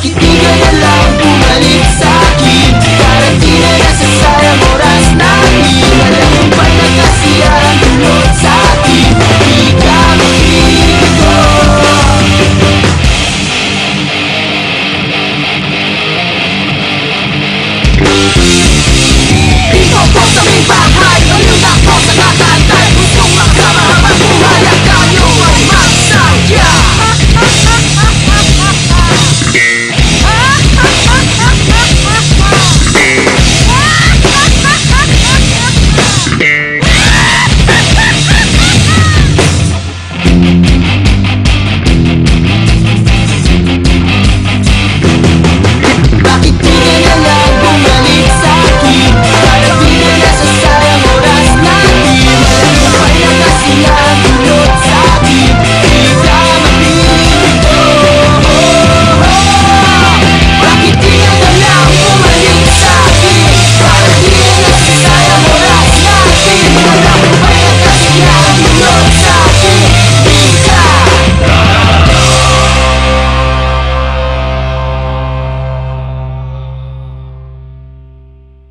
Aquí tuyo y al lado tu Alexa